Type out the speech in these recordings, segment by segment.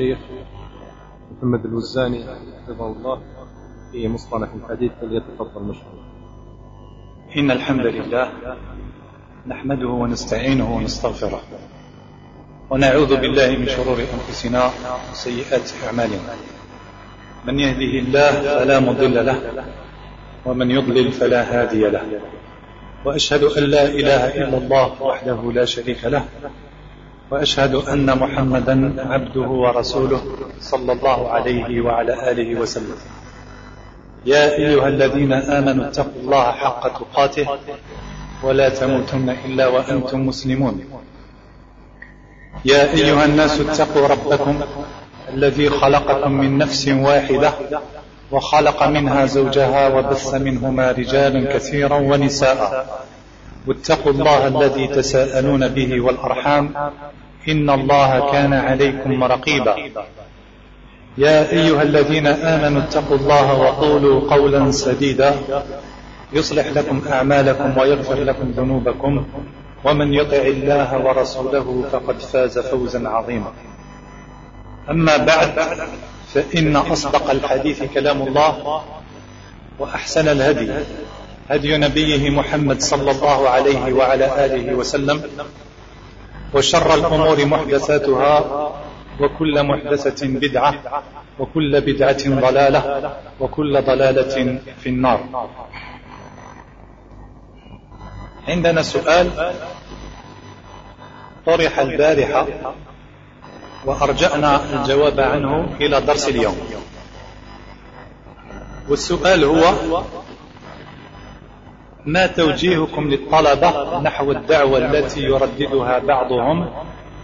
الشيخ محمد الوزاني حفظه الله في مصطلح الحديث فليتفضل مشكورا. إن الحمد لله نحمده ونستعينه ونستغفره ونعوذ بالله من شرور أنفسنا وسيئات أعمالنا. من يهده الله فلا مضل له ومن يضلل فلا هادي له. وأشهد أن لا إله إلا الله وحده لا شريك له وأشهد أن محمدا عبده ورسوله صلى الله عليه وعلى آله وسلم. يا أيها الذين آمنوا اتقوا الله حق تقاته ولا تموتن إلا وأنتم مسلمون. يا أيها الناس اتقوا ربكم الذي خلقكم من نفس واحدة وخلق منها زوجها وبث منهما رجالا كثيرا ونساء. واتقوا الله الذي تساءلون به والأرحام إن الله كان عليكم رقيبا. يا أيها الذين آمنوا اتقوا الله وقولوا قولا سديدا. يصلح لكم أعمالكم ويغفر لكم ذنوبكم. ومن يطع الله ورسوله فقد فاز فوزا عظيما. أما بعد فإن أصدق الحديث كلام الله وأحسن الهدي هدي نبيه محمد صلى الله عليه وعلى آله وسلم. وشر الأمور محدثاتها وكل محدثة بدعة وكل بدعة ضلالة وكل ضلالة في النار. عندنا سؤال طرح البارحة وأرجأنا الجواب عنه إلى درس اليوم. والسؤال هو ما توجيهكم للطلبة نحو الدعوة التي يرددها بعضهم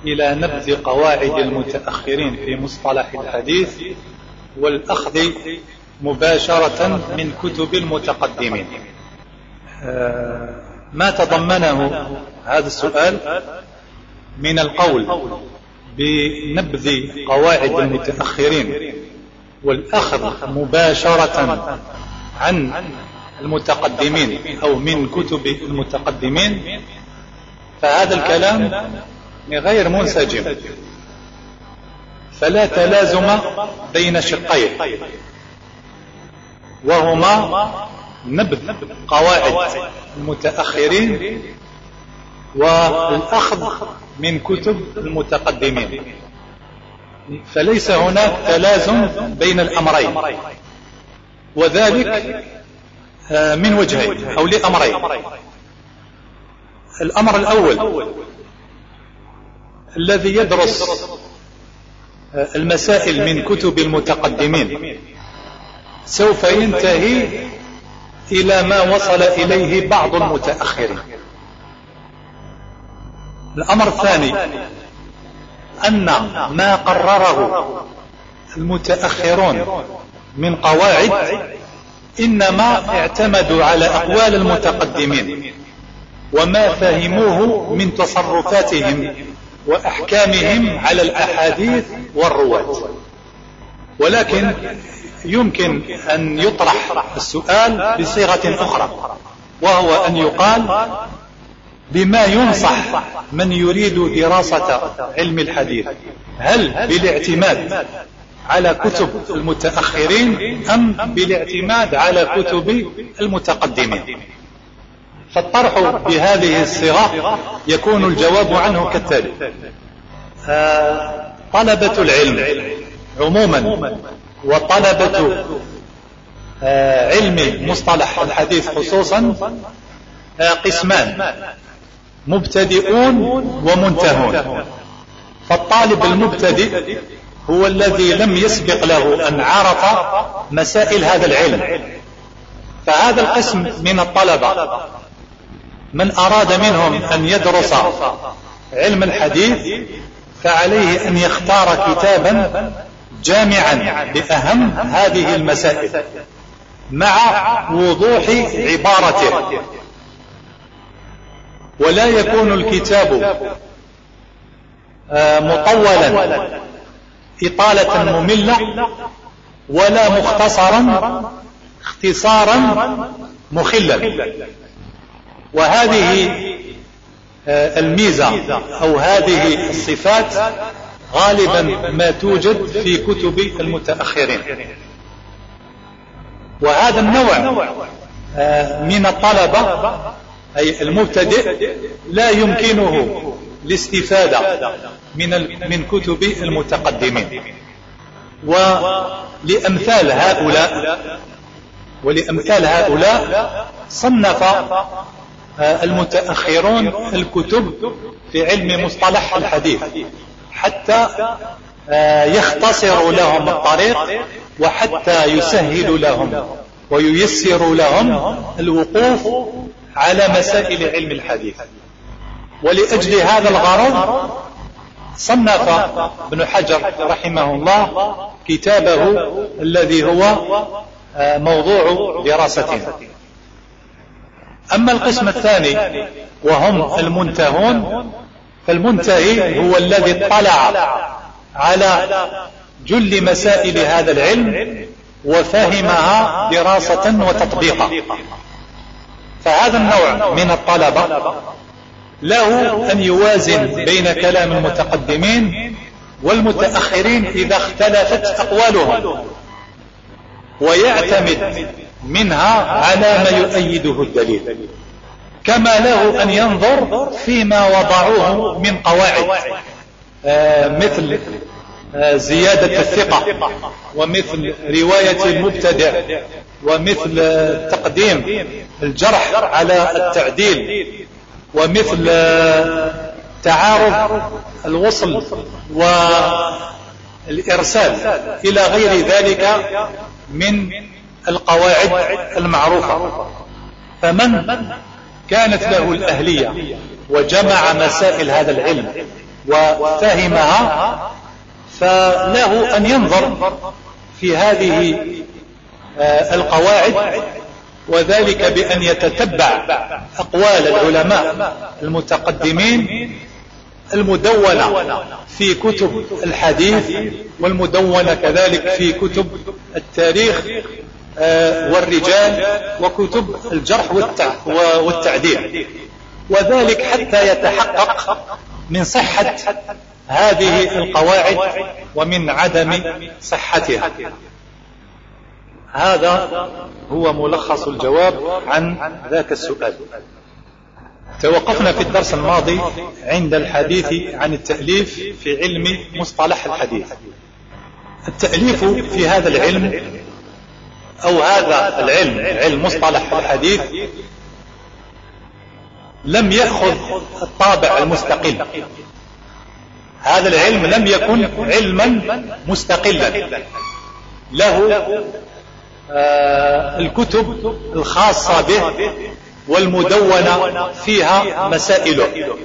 إلى نبذ قواعد المتأخرين في مصطلح الحديث والأخذ مباشرة من كتب المتقدمين. ما تضمنه هذا السؤال؟ من القول بنبذ قواعد المتأخرين والأخذ مباشرة عن المتقدمين أو من كتب المتقدمين فهذا الكلام غير منسجم. فلا تلازم بين شقين وهما نبذ قواعد المتأخرين والأخذ من كتب المتقدمين. فليس هناك تلازم بين الأمرين وذلك من وجهين أو لأمرين. الأمر الأول الذي يدرس المسائل من كتب المتقدمين. سوف ينتهي إلى ما وصل إليه بعض المتأخرين. الأمر الثاني أن ما قرره المتأخرون من قواعد إنما اعتمدوا على أقوال المتقدمين وما فهموه من تصرفاتهم وأحكامهم على الأحاديث والرواة. ولكن يمكن أن يطرح السؤال بصيغة أخرى وهو أن يقال بما ينصح من يريد دراسة علم الحديث هل بالاعتماد على كتب المتأخرين أم بالاعتماد على كتب المتقدمين. فالطرح بهذه الصيغة يكون الجواب عنه كالتالي. طلبة العلم عموما وطلبة علم مصطلح الحديث خصوصا قسمان مبتدئون ومنتهون. فالطالب المبتدئ هو الذي لم يسبق له أن عرف مسائل هذا العلم. فهذا القسم من الطلبة. من أراد منهم أن يدرس علم الحديث فعليه أن يختار كتابا جامعا لأهم هذه المسائل مع وضوح عبارته. ولا يكون الكتاب مطولا. إطالة مملة ولا مختصرا اختصارا مخلا. وهذه الميزة أو هذه الصفات غالبا ما توجد في كتب المتأخرين. وهذا النوع آه، من الطلبة أي المبتدئ لا يمكنه الاستفادة. من من كتب المتقدمين. ولأمثال هؤلاء ولأمثال هؤلاء صنف آه، المتأخرون الكتب في علم مصطلح الحديث حتى آه، يختصر لهم الطريق وحتى يسهل لهم وييسر لهم الوقوف على مسائل علم الحديث. ولأجل هذا الغرض صنف ابن حجر رحمه الله كتابه الذي هو آه، موضوع دراستنا. أما القسم الثاني وهم المنتهون فالمنتهي هو الذي اطلع على جل مسائل هذا العلم وفهمها دراسة وتطبيقا. فهذا النوع من الطلبة له أن يوازن بين كلام المتقدمين والمتأخرين إذا اختلفت أقوالهم ويعتمد منها على ما يؤيده الدليل. كما له أن ينظر فيما وضعوه من قواعد آه مثل آه زيادة الثقة ومثل رواية المبتدع ومثل تقديم الجرح على التعديل ومثل تعارض الوصل والإرسال إلى غير ذلك من القواعد المعروفة. فمن كانت له الأهلية وجمع مسائل هذا العلم وفهمها فله أن ينظر في هذه آه، القواعد وذلك بأن يتتبع أقوال العلماء المتقدمين المدونة في كتب الحديث والمدونة كذلك في كتب التاريخ آه، والرجال وكتب الجرح والتعديل. وذلك حتى يتحقق من صحة هذه القواعد ومن عدم صحتها. هذا هو ملخص الجواب عن ذاك السؤال. توقفنا في الدرس الماضي عند الحديث عن التأليف في علم مصطلح الحديث. التأليف في هذا العلم أو هذا العلم علم مصطلح الحديث لم يأخذ الطابع المستقل. هذا العلم لم يكن علما مستقلا. له الكتب الخاصة به والمدونة فيها مسائله.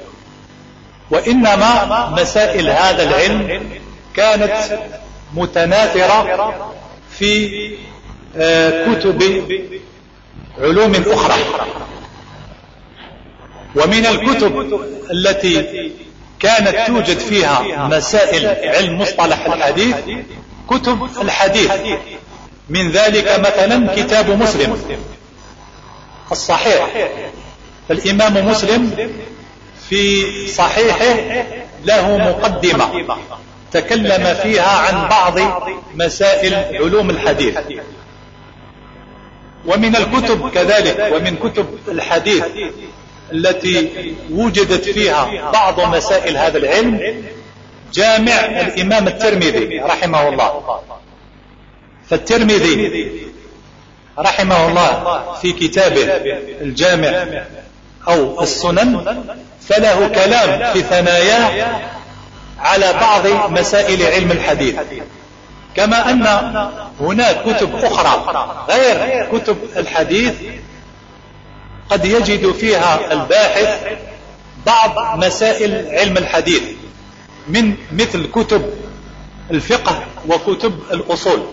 وإنما مسائل هذا العلم كانت متناثرة في آه، كتب علوم أخرى. ومن الكتب التي كانت توجد فيها مسائل علم مصطلح الحديث كتب الحديث. من ذلك مثلا كتاب مسلم. الصحيح. فالإمام مسلم في صحيحه له مقدمة تكلم فيها عن بعض مسائل علوم الحديث. ومن الكتب كذلك ومن كتب الحديث التي وجدت فيها بعض مسائل هذا العلم جامع الإمام الترمذي رحمه الله. فالترمذي رحمه الله في كتابه الجامع أو السنن فله كلام في ثناياه على بعض مسائل علم الحديث. كما أن هناك كتب أخرى غير كتب الحديث قد يجد فيها الباحث بعض مسائل علم الحديث من مثل كتب الفقه وكتب الأصول.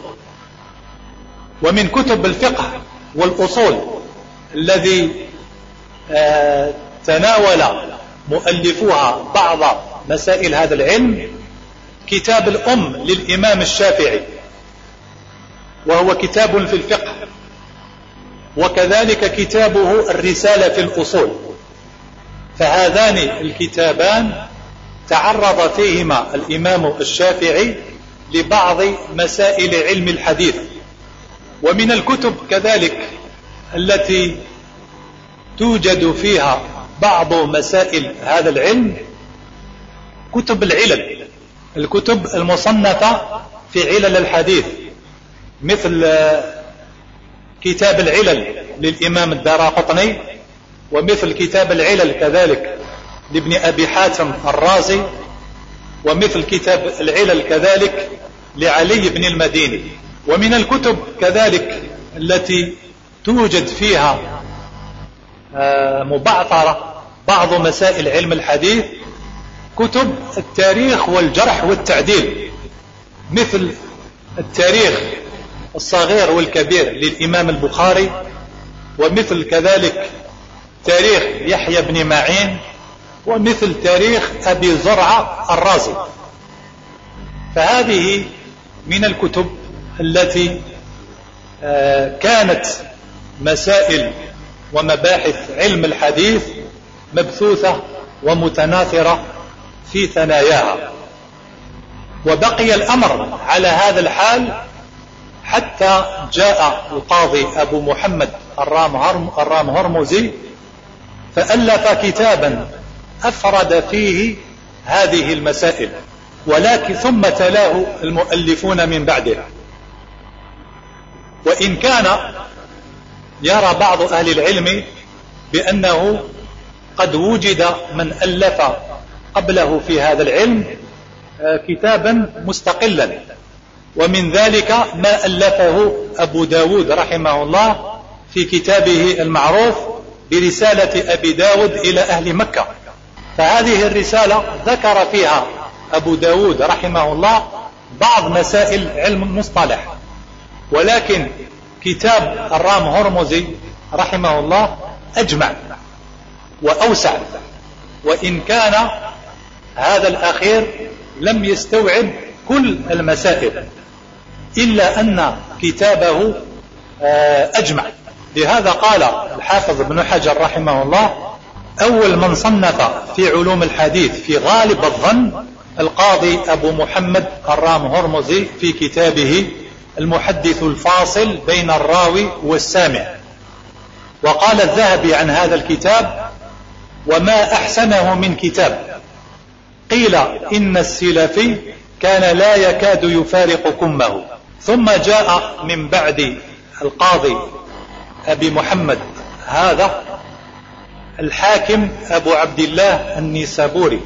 ومن كتب الفقه والأصول الذي آه، تناول مؤلفوها بعض مسائل هذا العلم كتاب الأم للإمام الشافعي وهو كتاب في الفقه وكذلك كتابه الرسالة في الأصول. فهذان الكتابان تعرض فيهما الإمام الشافعي لبعض مسائل علم الحديث. ومن الكتب كذلك التي توجد فيها بعض مسائل هذا العلم كتب العلل الكتب المصنفة في علل الحديث مثل كتاب العلل للإمام الدراقطني ومثل كتاب العلل كذلك لابن أبي حاتم الرازي ومثل كتاب العلل كذلك لعلي بن المديني. ومن الكتب كذلك التي توجد فيها آه، مبعثرة بعض مسائل علم الحديث كتب التاريخ والجرح والتعديل مثل التاريخ الصغير والكبير للإمام البخاري ومثل كذلك تاريخ يحيى بن معين ومثل تاريخ أبي زرعة الرازي. فهذه من الكتب التي آه، كانت مسائل ومباحث علم الحديث مبثوثة ومتناثرة في ثناياها. وبقي الأمر على هذا الحال حتى جاء القاضي أبو محمد الرام, هرمزي فألف كتابا أفرد فيه هذه المسائل ولكن ثم تلاه المؤلفون من بعده. وإن كان يرى بعض أهل العلم بأنه قد وجد من ألف قبله في هذا العلم آه، كتابا مستقلا. ومن ذلك ما ألفه أبو داود رحمه الله في كتابه المعروف برسالة أبي داود إلى أهل مكة. فهذه الرسالة ذكر فيها أبو داود رحمه الله بعض مسائل علم المصطلح ولكن كتاب الرام هرمزي رحمه الله أجمع وأوسع وإن كان هذا الأخير لم يستوعب كل المسائل إلا أن كتابه آه، أجمع. لهذا قال الحافظ ابن حجر رحمه الله أول من صنف في علوم الحديث في غالب الظن القاضي أبو محمد الرام هرمزي في كتابه المحدث الفاصل بين الراوي والسامع. وقال الذهبي عن هذا الكتاب وما أحسنه من كتاب. قيل إن السلفي كان لا يكاد يفارق كمه. ثم جاء من بعد القاضي أبي محمد هذا الحاكم أبو عبد الله النيسابوري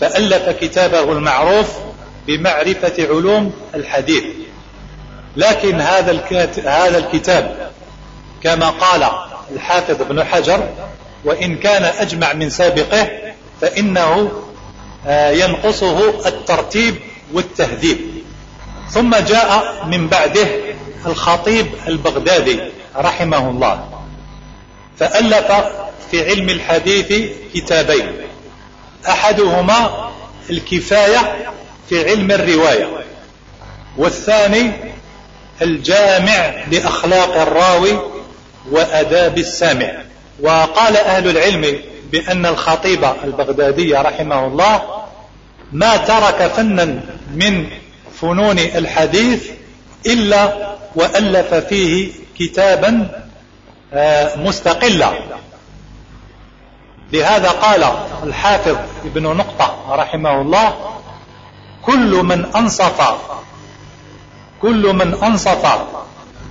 فألف كتابه المعروف بمعرفة علوم الحديث. لكن هذا هذا الكتاب كما قال الحافظ ابن حجر وإن كان أجمع من سابقه فإنه آه، ينقصه الترتيب والتهذيب. ثم جاء من بعده الخطيب البغدادي رحمه الله فألف في علم الحديث كتابين. أحدهما الكفاية في علم الرواية والثاني الجامع لأخلاق الراوي وأداب السامع. وقال أهل العلم بأن الخطيب البغدادي رحمه الله ما ترك فنا من فنون الحديث إلا وألف فيه كتابا آه، مستقلا. لهذا قال الحافظ ابن نقطة رحمه الله كل من أنصف كل من أنصف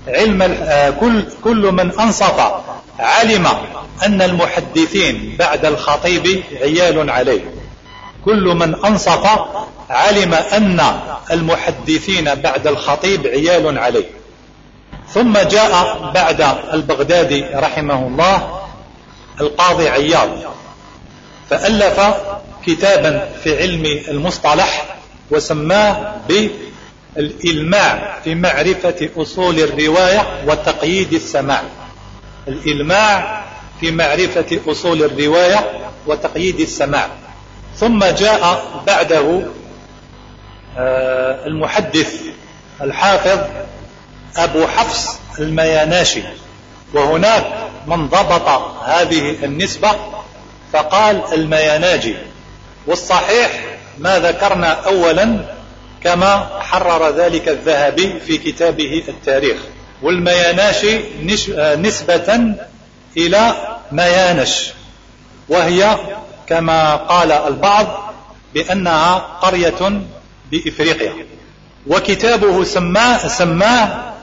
علم آه، كل كل من أنصف علم أن المحدثين بعد الخطيب عيال عليه. كل من أنصف علم أن المحدثين بعد الخطيب عيال عليه. ثم جاء بعد البغدادي رحمه الله القاضي عياض فألف كتابا في علم المصطلح وسماه بالإلماع في معرفة أصول الرواية وتقييد السماع. الإلماع في معرفة أصول الرواية وتقييد السماع. ثم جاء بعده آه، المحدث الحافظ أبو حفص المياناشي. وهناك من ضبط هذه النسبة فقال المياناجي والصحيح ما ذكرنا أولا كما حرر ذلك الذهبي في كتابه التاريخ. والمياناشي نسبة إلى ميانش. وهي كما قال البعض بأنها قرية بإفريقيا. وكتابه سماه, سماه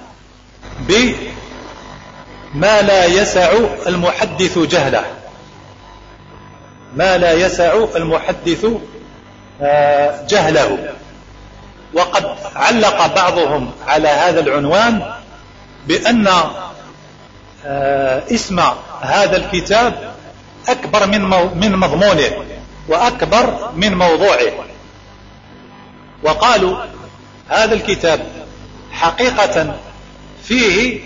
بما لا يسع المحدث جهله. ما لا يسع المحدث آه، جهله. وقد علق بعضهم على هذا العنوان بأن آه، اسم هذا الكتاب أكبر من من مضمونه وأكبر من موضوعه. وقالوا هذا الكتاب حقيقة فيه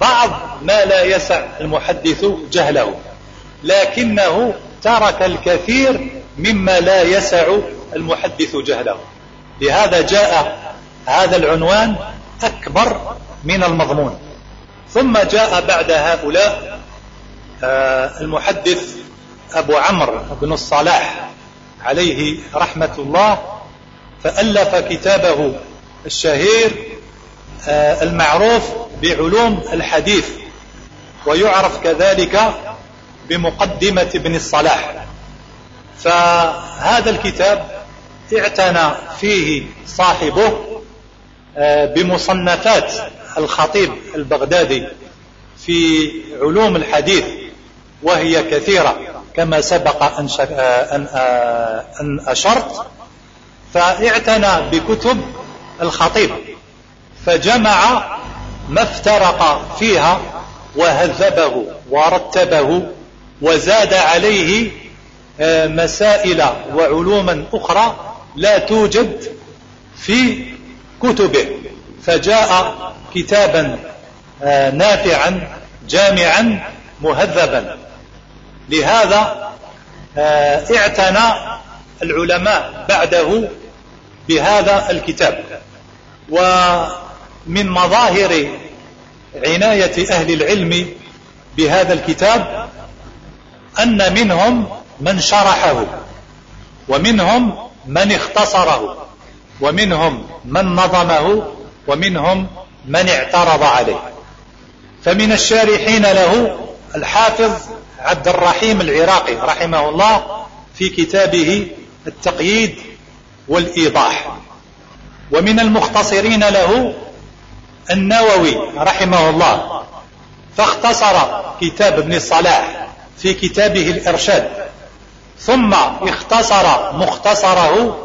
بعض ما لا يسع المحدث جهله لكنه ترك الكثير مما لا يسع المحدث جهله. لهذا جاء هذا العنوان أكبر من المضمون. ثم جاء بعد هؤلاء آه، المحدث أبو عمرو بن الصلاح عليه رحمة الله فألف كتابه الشهير آه، المعروف بعلوم الحديث ويعرف كذلك بمقدمة ابن الصلاح. فهذا الكتاب اعتنى فيه صاحبه آه، بمصنفات الخطيب البغدادي في علوم الحديث وهي كثيرة كما سبق أن, أن, أن أشرت. فاعتنى بكتب الخطيب فجمع ما افترق فيها وهذبه ورتبه وزاد عليه آه، مسائل وعلوما أخرى لا توجد في كتبه. فجاء كتابا آه، نافعا جامعا مهذبا. لهذا آه، اعتنى العلماء بعده بهذا الكتاب. ومن مظاهر عناية أهل العلم بهذا الكتاب أن منهم من شرحه ومنهم من اختصره ومنهم من نظمه ومنهم من اعترض عليه. فمن الشارحين له الحافظ عبد الرحيم العراقي رحمه الله في كتابه التقييد والإيضاح. ومن المختصرين له النووي رحمه الله فاختصر كتاب ابن الصلاح في كتابه الإرشاد. ثم اختصر مختصره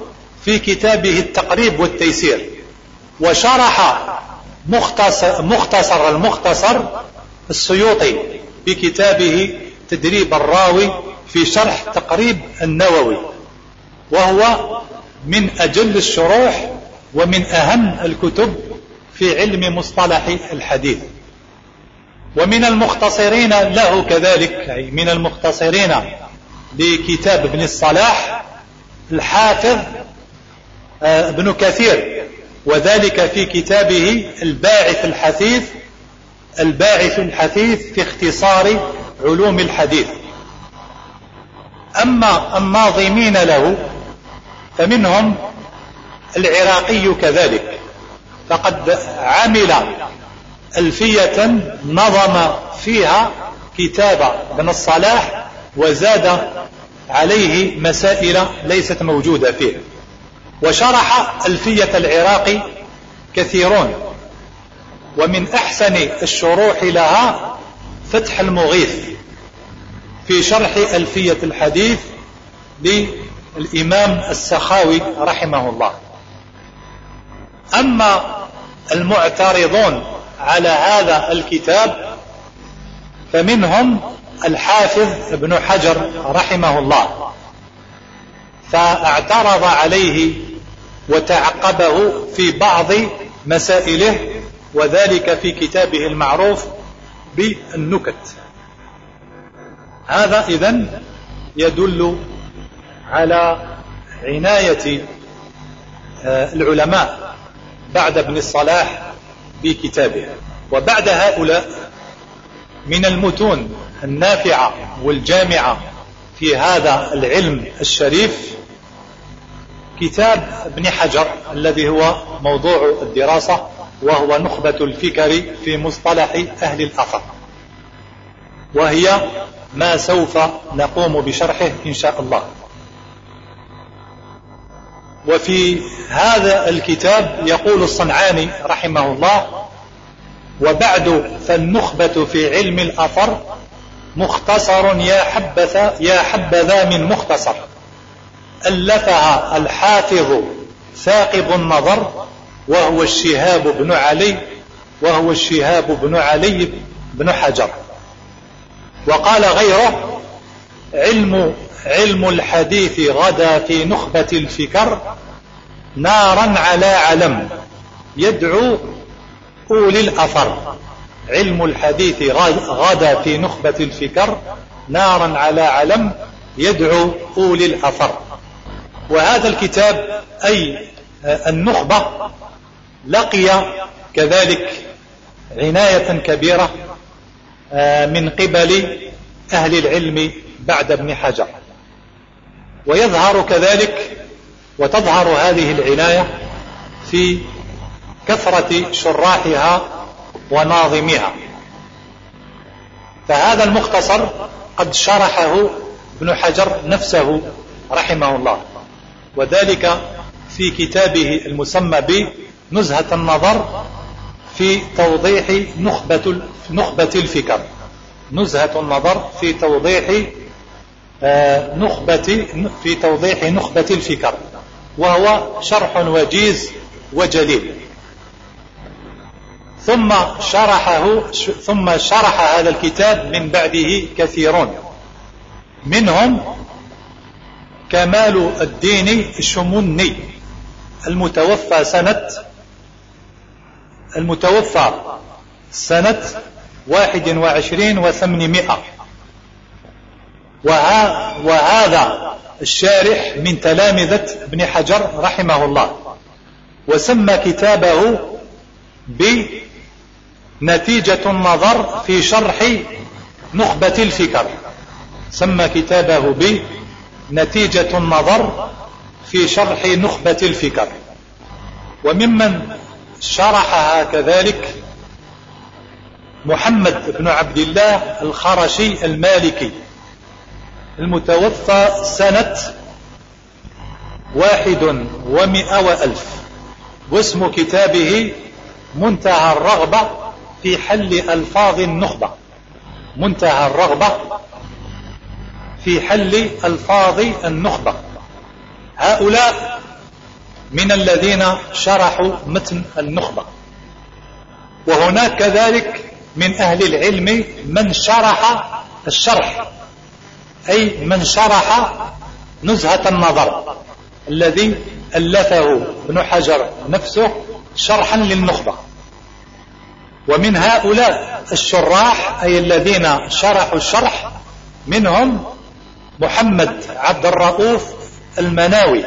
في كتابه التقريب والتيسير وشرح مختصر, مختصر المختصر السيوطي بكتابه تدريب الراوي في شرح تقريب النووي وهو من أجل الشروح ومن أهم الكتب في علم مصطلح الحديث. ومن المختصرين له كذلك أي من المختصرين لكتاب ابن الصلاح الحافظ آه، ابن كثير وذلك في كتابه الباعث الحثيث الباعث الحثيث في اختصار علوم الحديث. أما الناظمين له فمنهم العراقي كذلك فقد عمل ألفية نظم فيها كتاب ابن الصلاح وزاد عليه مسائل ليست موجودة فيه وشرح ألفية العراقي كثيرون ومن أحسن الشروح لها فتح المغيث في شرح ألفية الحديث للإمام السخاوي رحمه الله. أما المعترضون على هذا الكتاب فمنهم الحافظ ابن حجر رحمه الله فاعترض عليه وتعقبه في بعض مسائله وذلك في كتابه المعروف بالنكت. هذا إذن يدل على عناية آه، العلماء بعد ابن الصلاح بكتابه. وبعد هؤلاء من المتون النافعة والجامعة في هذا العلم الشريف كتاب ابن حجر الذي هو موضوع الدراسة وهو نخبة الفكر في مصطلح أهل الأثر. وهي ما سوف نقوم بشرحه إن شاء الله. وفي هذا الكتاب يقول الصنعاني رحمه الله وبعد فالنخبة في علم الأثر مختصر يا حبذا يا حبذا من مختصر. ألفها الحافظ ثاقب النظر وهو الشهاب بن علي وهو الشهاب بن علي بن حجر. وقال غيره علم علم الحديث غدا في نخبة الفكر نارا على علم يدعو أولي الأثر. علم الحديث غدا في نخبة الفكر نارا على علم يدعو أولي الأثر. وهذا الكتاب أي النخبة لقي كذلك عناية كبيرة آه، من قبل أهل العلم بعد ابن حجر. ويظهر كذلك وتظهر هذه العناية في كثرة شراحها وناظمها فهذا المختصر قد شرحه ابن حجر نفسه رحمه الله. وذلك في كتابه المسمى بنزهة النظر في توضيح نخبة, نخبة الفكر. نزهة النظر في توضيح آه، نخبة في توضيح نخبة الفكر. وهو شرح وجيز وجليل. ثم شرحه ثم شرح هذا الكتاب من بعده كثيرون. منهم كمال الدين الشمني المتوفى سنة المتوفى سنة واحد وعشرين وثمانمائة. وهذا الشارح من تلامذة ابن حجر رحمه الله وسمى كتابه بنتيجة النظر في شرح نخبة الفكر. سمى كتابه بنتيجة النظر في شرح نخبة الفكر. وممن شرحها كذلك محمد بن عبد الله الخرشي المالكي. المتوفى سنة واحد ومئة وألف. واسم كتابه منتهى الرغبة في حل ألفاظ النخبة. منتهى الرغبة في حل ألفاظ النخبة. هؤلاء من الذين شرحوا متن النخبة. وهناك كذلك من أهل العلم من شرح الشرح. أي من شرح نزهة النظر. الذي ألفه ابن حجر نفسه شرحا للنخبة. ومن هؤلاء الشراح أي الذين شرحوا الشرح منهم محمد عبد الرؤوف المناوي.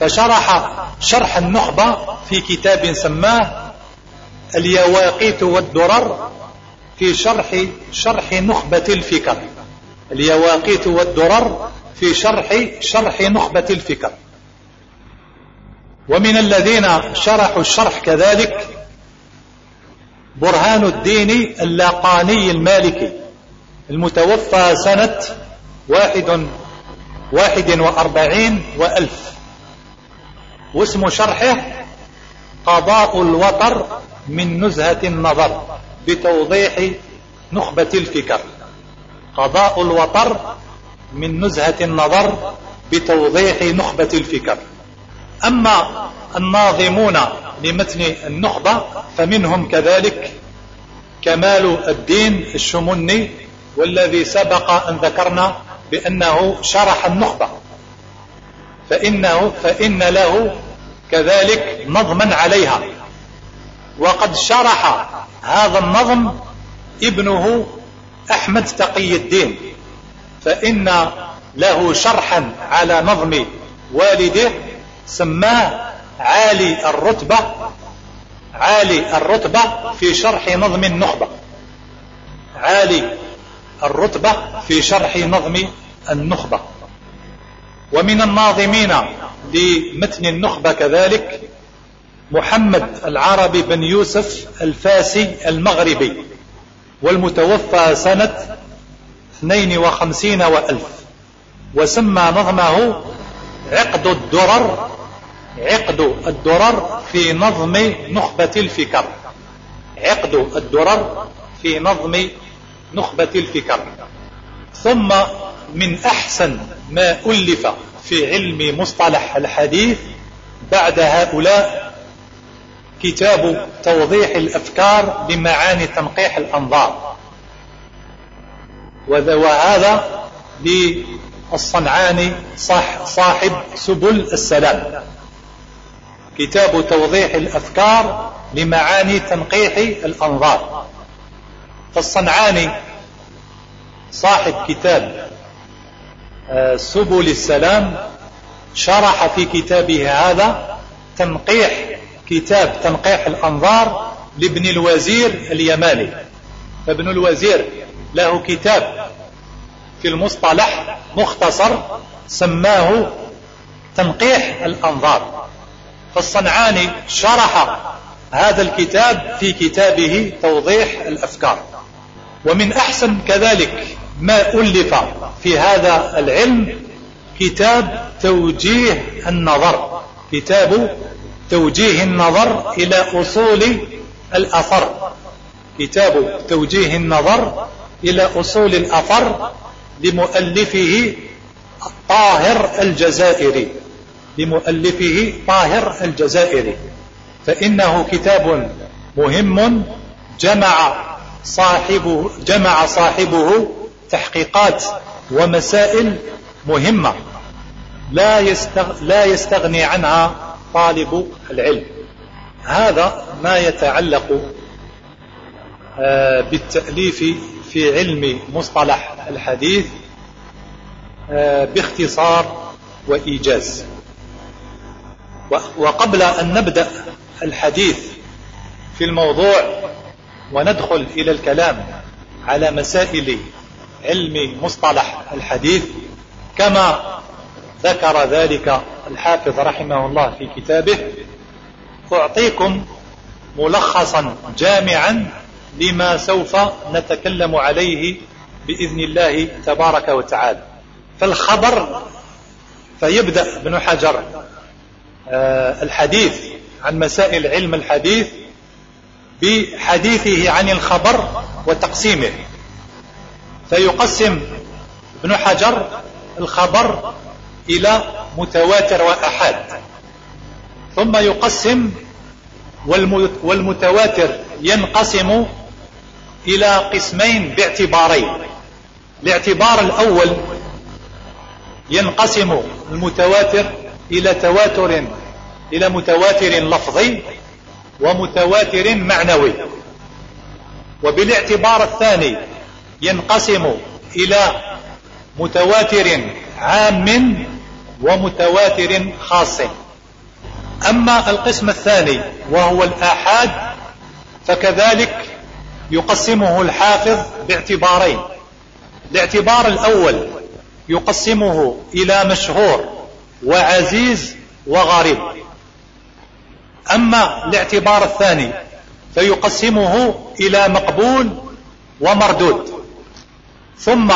فشرح شرح النخبة في كتاب سماه اليواقيت والدرر في شرح شرح نخبة الفكر. اليواقيت والدرر في شرح شرح نخبة الفكر. ومن الذين شرحوا الشرح كذلك برهان الدين اللاقاني المالكي. المتوفى سنة واحد واحد وأربعين وألف. واسم شرحه قضاء الوطر من نزهة النظر بتوضيح نخبة الفكر. قضاء الوطر من نزهة النظر بتوضيح نخبة الفكر. أما الناظمون لمتن النخبة فمنهم كذلك كمال الدين الشمني والذي سبق أن ذكرنا بأنه شرح النخبة. فإنه فإن له كذلك نظما عليها. وقد شرح هذا النظم ابنه أحمد تقي الدين. فإن له شرحا على نظم والده سماه عالي الرتبة عالي الرتبة في شرح نظم النخبة. عالي الرتبة في شرح نظم النخبة. ومن الناظمين لمتن النخبة كذلك محمد العربي بن يوسف الفاسي المغربي والمتوفى سنة 52 وألف. وسمى نظمه عقد الدرر عقد الدرر في نظم نخبة الفكر. عقد الدرر في نظم نخبة الفكر. ثم من أحسن ما ألف في علم مصطلح الحديث بعد هؤلاء كتاب توضيح الأفكار بمعاني تنقيح الأنظار. وهذا للصنعاني صاحب سبل السلام. كتاب توضيح الأفكار لمعاني تنقيح الأنظار. فالصنعاني صاحب كتاب آه، سبل السلام شرح في كتابه هذا تنقيح كتاب تنقيح الأنظار لابن الوزير اليماني. فابن الوزير له كتاب في المصطلح مختصر سماه تنقيح الأنظار. فالصنعاني شرح هذا الكتاب في كتابه توضيح الأفكار. ومن أحسن كذلك ما ألف في هذا العلم كتاب توجيه النظر كتاب توجيه النظر إلى أصول الأثر. كتاب توجيه النظر إلى أصول الأثر لمؤلفه طاهر الجزائري. لمؤلفه طاهر الجزائري. فإنه كتاب مهم جمع صاحبه جمع صاحبه تحقيقات ومسائل مهمة لا لا يستغني عنها طالب العلم. هذا ما يتعلق آه، بالتأليف في علم مصطلح الحديث آه، باختصار وإيجاز. وقبل أن نبدأ الحديث في الموضوع وندخل إلى الكلام على مسائل علم مصطلح الحديث كما ذكر ذلك الحافظ رحمه الله في كتابه أعطيكم ملخصا جامعا لما سوف نتكلم عليه بإذن الله تبارك وتعالى. فالخبر فيبدأ ابن حجر الحديث عن مسائل علم الحديث بحديثه عن الخبر وتقسيمه. فيقسم ابن حجر الخبر إلى متواتر وأحاد ثم يقسم والمتواتر ينقسم إلى قسمين باعتبارين. الاعتبار الأول ينقسم المتواتر إلى تواتر إلى متواتر لفظي ومتواتر معنوي. وبالاعتبار الثاني ينقسم إلى متواتر عام ومتواتر خاص. أما القسم الثاني وهو الآحاد فكذلك يقسمه الحافظ باعتبارين. الاعتبار الأول يقسمه إلى مشهور وعزيز وغريب. أما الاعتبار الثاني فيقسمه إلى مقبول ومردود. ثم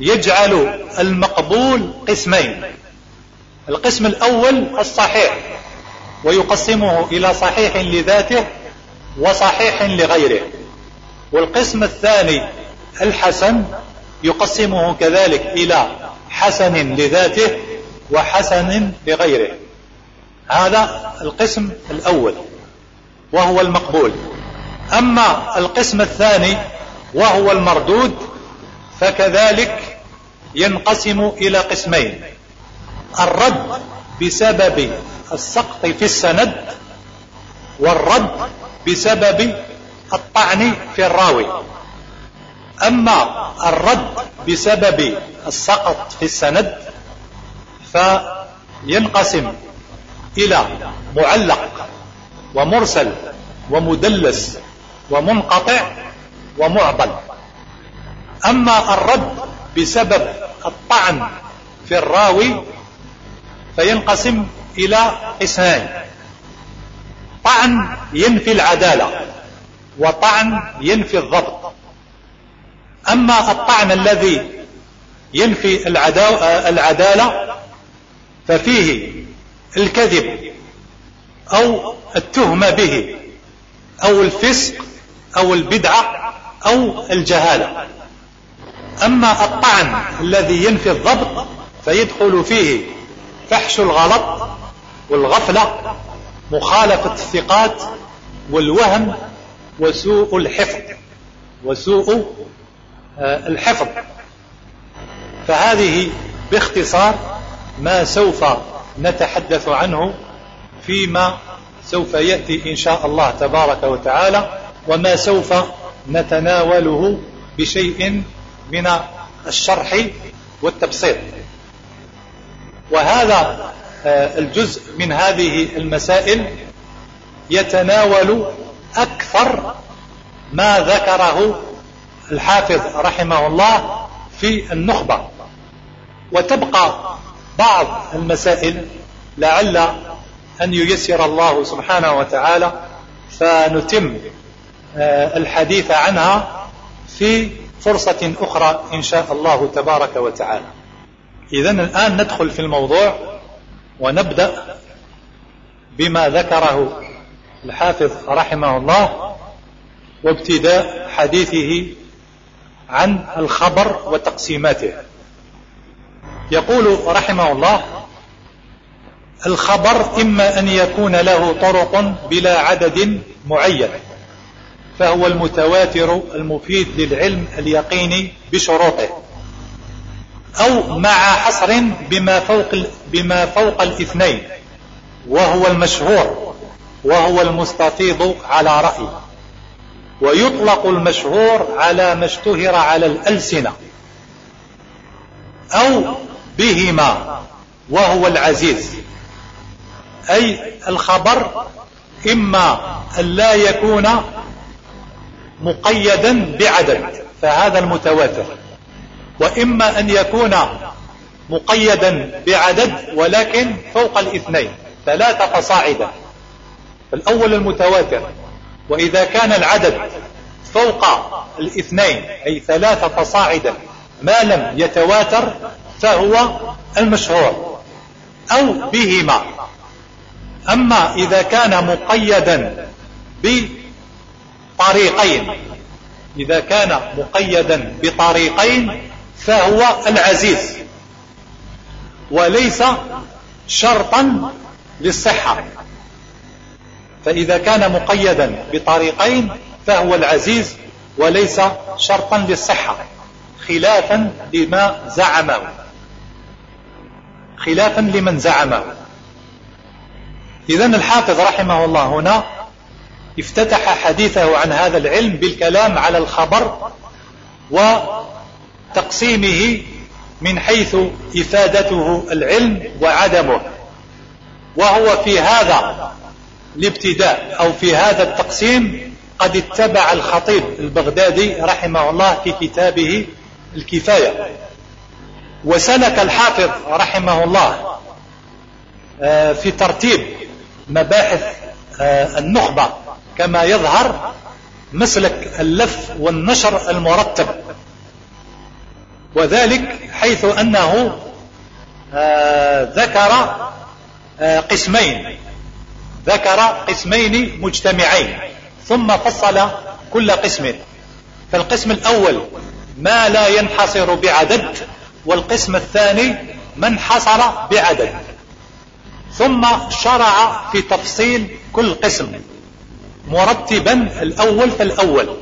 يجعل المقبول قسمين. القسم الأول الصحيح ويقسمه إلى صحيح لذاته وصحيح لغيره. والقسم الثاني الحسن يقسمه كذلك إلى حسن لذاته وحسن لغيره. هذا القسم الأول وهو المقبول. أما القسم الثاني وهو المردود فكذلك ينقسم إلى قسمين. الرد بسبب السقط في السند والرد بسبب الطعن في الراوي. أما الرد بسبب السقط في السند فينقسم إلى معلق ومرسل ومدلس ومنقطع ومعضل. أما الرد بسبب الطعن في الراوي فينقسم إلى قسمين طعن ينفي العدالة وطعن ينفي الضبط. أما الطعن الذي ينفي العدالة ففيه الكذب أو التهمة به أو الفسق أو البدعة أو الجهالة. أما الطعن الذي ينفي الضبط فيدخل فيه فحش الغلط والغفلة مخالفة الثقات والوهم وسوء الحفظ وسوء آه، الحفظ. فهذه باختصار ما سوف نتحدث عنه فيما سوف يأتي إن شاء الله تبارك وتعالى وما سوف نتناوله بشيء من الشرح والتبسيط. وهذا آه، الجزء من هذه المسائل يتناول أكثر ما ذكره الحافظ رحمه الله في النخبة. وتبقى بعض المسائل لعل أن ييسر الله سبحانه وتعالى فنتم آه، الحديث عنها في فرصة أخرى إن شاء الله تبارك وتعالى. إذا الآن ندخل في الموضوع ونبدأ بما ذكره الحافظ رحمه الله وابتداء حديثه عن الخبر وتقسيماته. يقول رحمه الله الخبر إما أن يكون له طرق بلا عدد معين فهو المتواتر المفيد للعلم اليقيني بشروطه أو مع حصر بما فوق, بما فوق الاثنين وهو المشهور وهو المستفيض على رأي ويطلق المشهور على ما اشتهر على الألسنة أو بهما وهو العزيز. أي الخبر إما أن لا يكون مقيدا بعدد فهذا المتواتر. وإما أن يكون مقيدا بعدد ولكن فوق الاثنين ثلاثة فصاعدا. الأول المتواتر وإذا كان العدد فوق الاثنين أي ثلاثة فصاعدا ما لم يتواتر فهو المشهور أو بهما. أما إذا كان مقيدا بطريقين. إذا كان مقيدا بطريقين فهو العزيز. وليس شرطا للصحة. فإذا كان مقيدا بطريقين فهو العزيز وليس شرطا للصحة. خلافا لما زعمه. خلافا لمن زعمه. إذا الحافظ رحمه الله هنا افتتح حديثه عن هذا العلم بالكلام على الخبر وتقسيمه من حيث إفادته العلم وعدمه. وهو في هذا الابتداء أو في هذا التقسيم قد اتبع الخطيب البغدادي رحمه الله في كتابه الكفاية. وسلك الحافظ رحمه الله آه، في ترتيب مباحث آه، النخبة كما يظهر مسلك اللف والنشر المرتب. وذلك حيث أنه آه، ذكر قسمين ذكر قسمين مجتمعين ثم فصل كل قسم. فالقسم الأول ما لا ينحصر بعدد والقسم الثاني ما انحصر بعدد. ثم شرع في تفصيل كل قسم مرتبا الأول فالأول.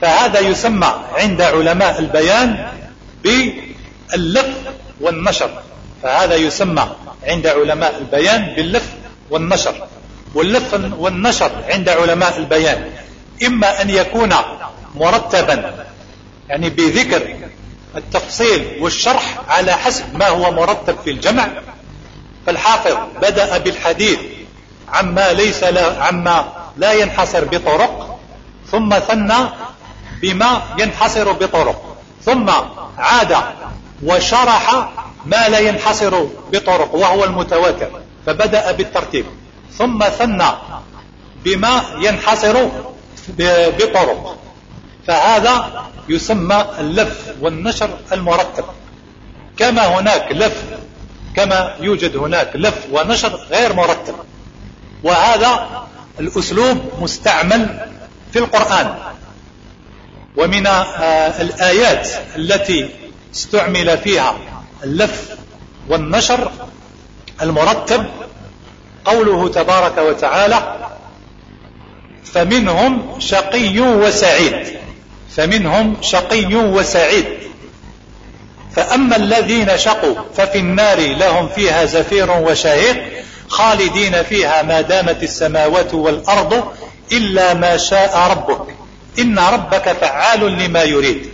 فهذا يسمى عند علماء البيان باللف والنشر. فهذا يسمى عند علماء البيان باللف والنشر. واللف والنشر عند علماء البيان. إما أن يكون مرتبا يعني بذكر التفصيل والشرح على حسب ما هو مرتب في الجمع. فالحافظ بدأ بالحديث عما ليس لا عما لا ينحصر بطرق ثم ثنى بما ينحصر بطرق ثم عاد وشرح ما لا ينحصر بطرق وهو المتواتر فبدأ بالترتيب ثم ثنى بما ينحصر بطرق. فهذا يسمى اللف والنشر المرتب كما هناك لف كما يوجد هناك لف ونشر غير مرتب وهذا الأسلوب مستعمل في القرآن. ومن آه، الآيات التي استعمل فيها اللف والنشر المرتب قوله تبارك وتعالى فمنهم شقي وسعيد فمنهم شقي وسعيد. فأما الذين شقوا ففي النار لهم فيها زفير وشهيق خالدين فيها ما دامت السماوات والأرض إلا ما شاء ربك. إن ربك فعال لما يريد.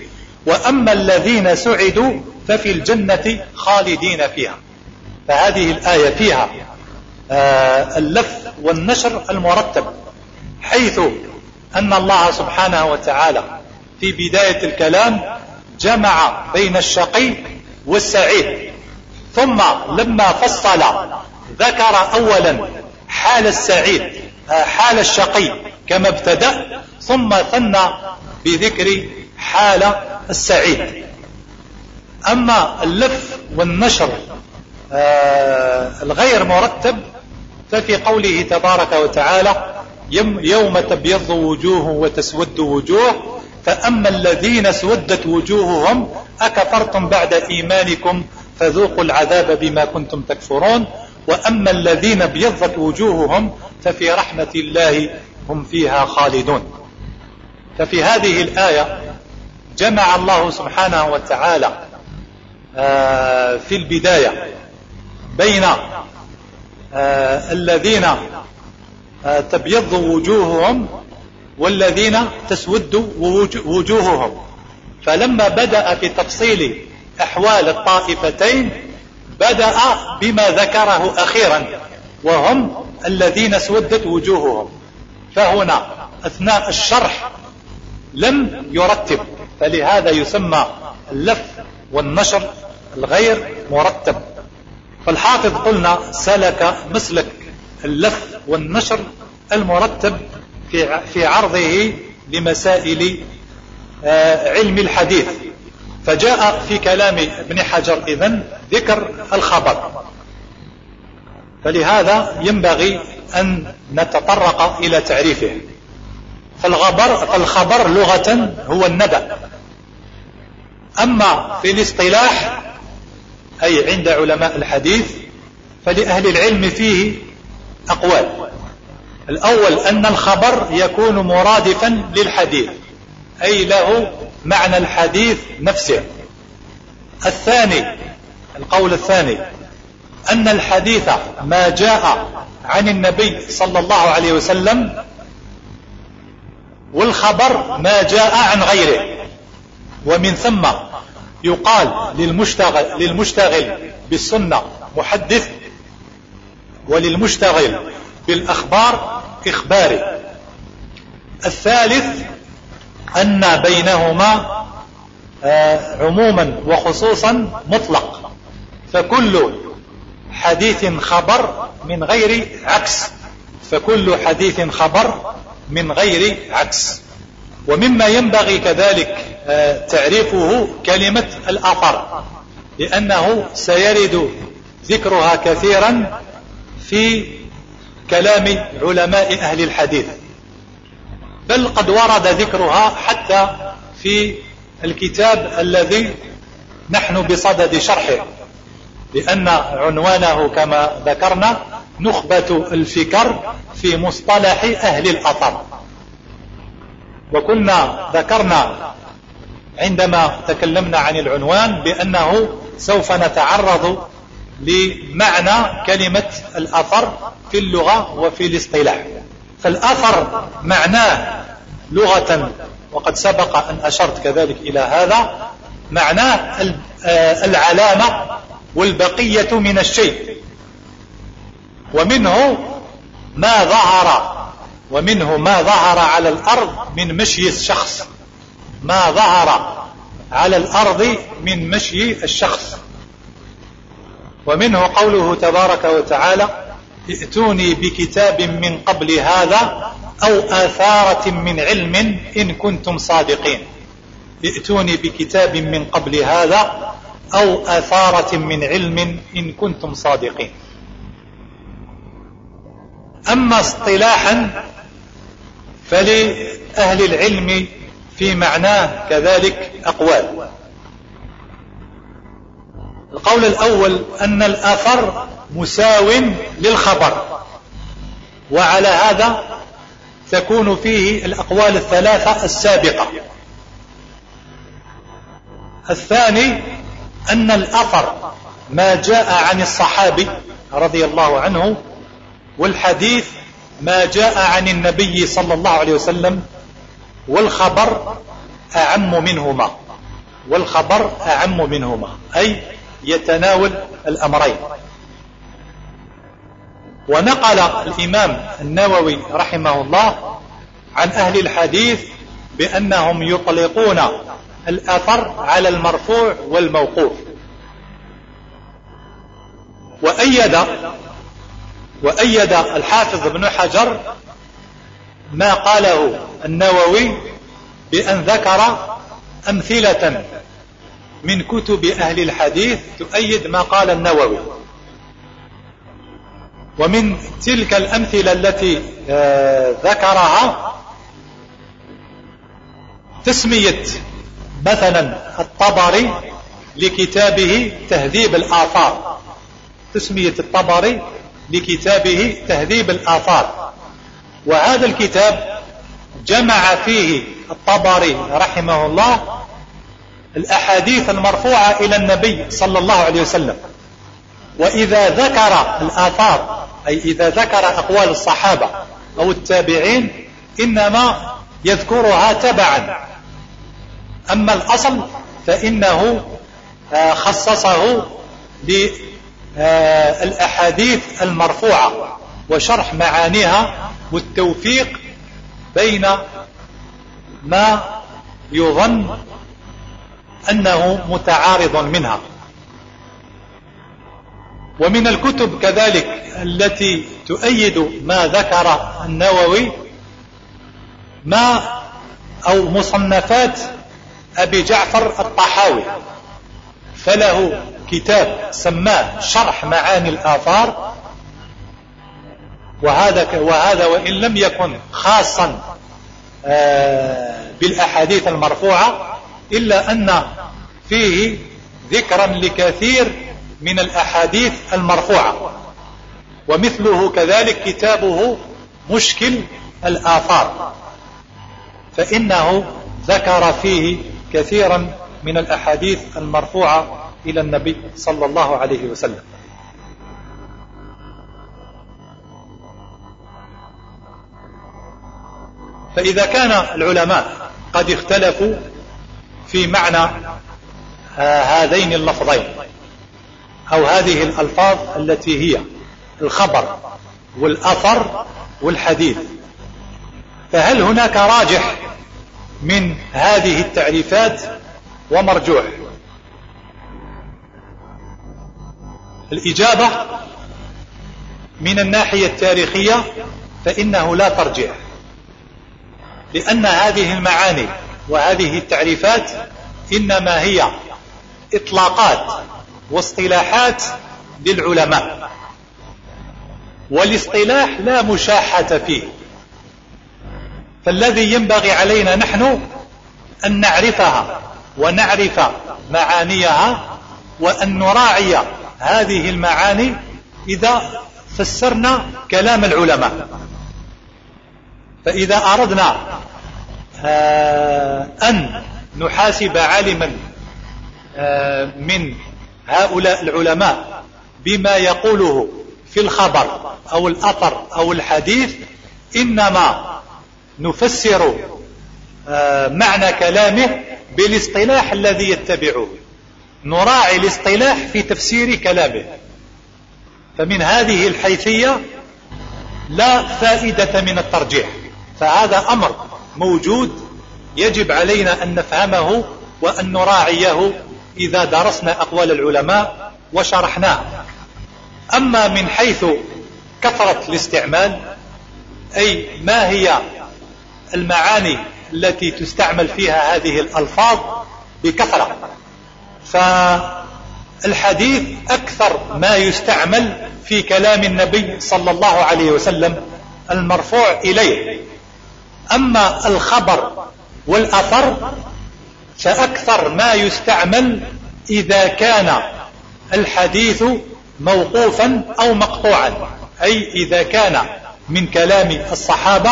وأما الذين سعدوا ففي الجنة خالدين فيها. فهذه الآية فيها آه، اللف والنشر المرتب حيث أن الله سبحانه وتعالى في بداية الكلام جمع بين الشقي والسعيد ثم لما فصل ذكر أولا حال السعيد آه، حال الشقي كما ابتدأ ثم ثنى بذكر حال السعيد. أما اللف والنشر آه، الغير مرتب ففي قوله تبارك وتعالى يوم تبيض وجوه وتسود وجوه فأما الذين اسودت وجوههم أكفرتم بعد إيمانكم فذوقوا العذاب بما كنتم تكفرون. وأما الذين ابيضت وجوههم ففي رحمة الله هم فيها خالدون. ففي هذه الآية جمع الله سبحانه وتعالى آه، في البداية بين آه، الذين آه، تبيض وجوههم والذين تسود وجوههم. فلما بدأ في تفصيل أحوال الطائفتين بدأ بما ذكره أخيرا وهم الذين اسودت وجوههم. فهنا أثناء الشرح لم يرتب فلهذا يسمى اللف والنشر الغير مرتب. فالحافظ قلنا سلك مسلك اللف والنشر المرتب في في عرضه لمسائل آه، علم الحديث. فجاء في كلام ابن حجر إذن ذكر الخبر. فلهذا ينبغي أن نتطرق إلى تعريفه. فالخبر, فالخبر لغة هو النبأ أما في الاصطلاح أي عند علماء الحديث فلأهل العلم فيه أقوال. الأول أن الخبر يكون مرادفا للحديث أي له معنى الحديث نفسه. الثاني القول الثاني أن الحديث ما جاء عن النبي صلى الله عليه وسلم والخبر ما جاء عن غيره. ومن ثم يقال للمشتغل, للمشتغل بالسنة محدث وللمشتغل بالأخبار إخباري. الثالث أن بينهما آه، عموما وخصوصا مطلق. فكل حديث خبر من غير عكس. فكل حديث خبر من غير عكس. ومما ينبغي كذلك آه، تعريفه كلمة الأثر لأنه سيرد ذكرها كثيرا في كلام علماء أهل الحديث. بل قد ورد ذكرها حتى في الكتاب الذي نحن بصدد شرحه لأن عنوانه كما ذكرنا نخبة الفكر في مصطلح أهل الأثر. وكنا ذكرنا عندما تكلمنا عن العنوان بأنه سوف نتعرض لمعنى كلمة الأثر في اللغة وفي الاصطلاح. فالأثر معناه لغة وقد سبق أن أشرت كذلك إلى هذا معناه آه، العلامة والبقية من الشيء. ومنه ما ظهر ومنه ما ظهر على الأرض من مشي الشخص. ما ظهر على الأرض من مشي الشخص. ومنه قوله تبارك وتعالى ائتوني بكتاب من قبل هذا أو آثارة من علم إن كنتم صادقين. ائتوني بكتاب من قبل هذا أو آثارة من علم إن كنتم صادقين. أما اصطلاحا فلأهل العلم في معناه كذلك أقوال. القول الأول أن الأثر مساو للخبر وعلى هذا تكون فيه الأقوال الثلاثة السابقة. الثاني أن الأثر ما جاء عن الصحابي رضي الله عنه والحديث ما جاء عن النبي صلى الله عليه وسلم والخبر أعم منهما والخبر أعم منهما أي يتناول الأمرين. ونقل الإمام النووي رحمه الله عن أهل الحديث بأنهم يطلقون الأثر على المرفوع والموقوف. وأيد وأيد الحافظ ابن حجر ما قاله النووي بأن ذكر أمثلة من كتب أهل الحديث تؤيد ما قال النووي. ومن تلك الأمثلة التي آه، ذكرها تسمية مثلا الطبري لكتابه تهذيب الآثار. تسمية الطبري لكتابه تهذيب الآثار. وهذا الكتاب جمع فيه الطبري رحمه الله الأحاديث المرفوعة إلى النبي صلى الله عليه وسلم. وإذا ذكر الآثار أي إذا ذكر أقوال الصحابة أو التابعين إنما يذكرها تبعا. أما الأصل فإنه آه، خصصه للأحاديث المرفوعة وشرح معانيها والتوفيق بين ما يظن أنه متعارض منها. ومن الكتب كذلك التي تؤيد ما ذكر النووي ما أو مصنفات أبي جعفر الطحاوي. فله كتاب سماه شرح معاني الآثار وهذا وهذا وإن لم يكن خاصا آه، بالأحاديث المرفوعة إلا أن فيه ذكرا لكثير من الأحاديث المرفوعة. ومثله كذلك كتابه مشكل الآثار. فإنه ذكر فيه كثيرا من الأحاديث المرفوعة إلى النبي صلى الله عليه وسلم. فإذا كان العلماء قد اختلفوا في معنى آه، هذين اللفظين أو هذه الألفاظ التي هي الخبر والأثر والحديث. فهل هناك راجح من هذه التعريفات ومرجوح؟ الإجابة من الناحية التاريخية فإنه لا ترجع لأن هذه المعاني وهذه التعريفات إنما هي إطلاقات واصطلاحات للعلماء. والاصطلاح لا مشاحة فيه. فالذي ينبغي علينا نحن أن نعرفها ونعرف معانيها وأن نراعي هذه المعاني إذا فسرنا كلام العلماء. فإذا أردنا أن نحاسب عالما آه، من هؤلاء العلماء بما يقوله في الخبر أو الأثر أو الحديث إنما نفسر آه، معنى كلامه بالاصطلاح الذي يتبعه. نراعي الاصطلاح في تفسير كلامه. فمن هذه الحيثية لا فائدة من الترجيح. فهذا أمر موجود يجب علينا أن نفهمه وأن نراعيه إذا درسنا أقوال العلماء وشرحناه. أما من حيث كثرة الاستعمال أي ما هي المعاني التي تستعمل فيها هذه الألفاظ؟ بكثرة. فالحديث أكثر ما يستعمل في كلام النبي صلى الله عليه وسلم المرفوع إليه. أما الخبر والأثر فأكثر ما يستعمل إذا كان الحديث موقوفا أو مقطوعا. أي إذا كان من كلام الصحابة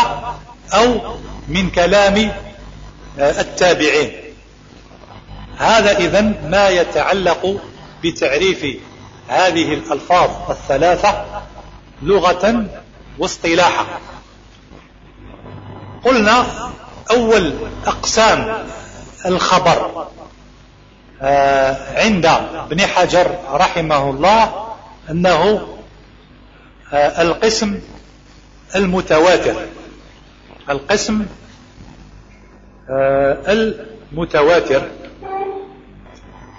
أو من كلام آه، التابعين. هذا إذن ما يتعلق بتعريف هذه الألفاظ الثلاثة لغة واصطلاحا. قلنا أول أقسام الخبر آه، عند ابن حجر رحمه الله أنه آه، القسم المتواتر القسم آه، المتواتر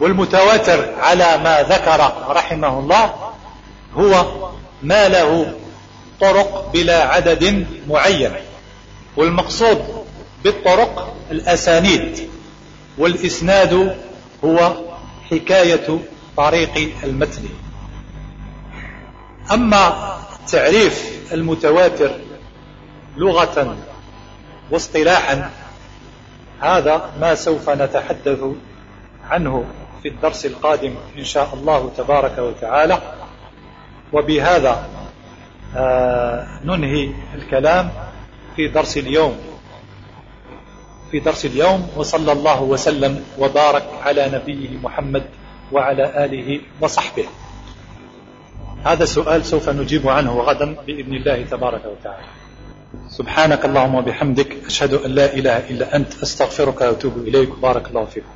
والمتواتر على ما ذكر رحمه الله هو ما له طرق بلا عدد معين. والمقصود بالطرق الأسانيد والإسناد هو حكاية طريق المتن. أما تعريف المتواتر لغة واصطلاحا هذا ما سوف نتحدث عنه في الدرس القادم إن شاء الله تبارك وتعالى. وبهذا آه ننهي الكلام. في درس اليوم. في درس اليوم وصلى الله وسلم وبارك على نبيه محمد وعلى آله وصحبه. هذا السؤال سوف نجيب عنه غدا بإذن الله تبارك وتعالى. سبحانك اللهم وبحمدك أشهد أن لا إله إلا أنت أستغفرك وأتوب إليك. بارك الله فيكم.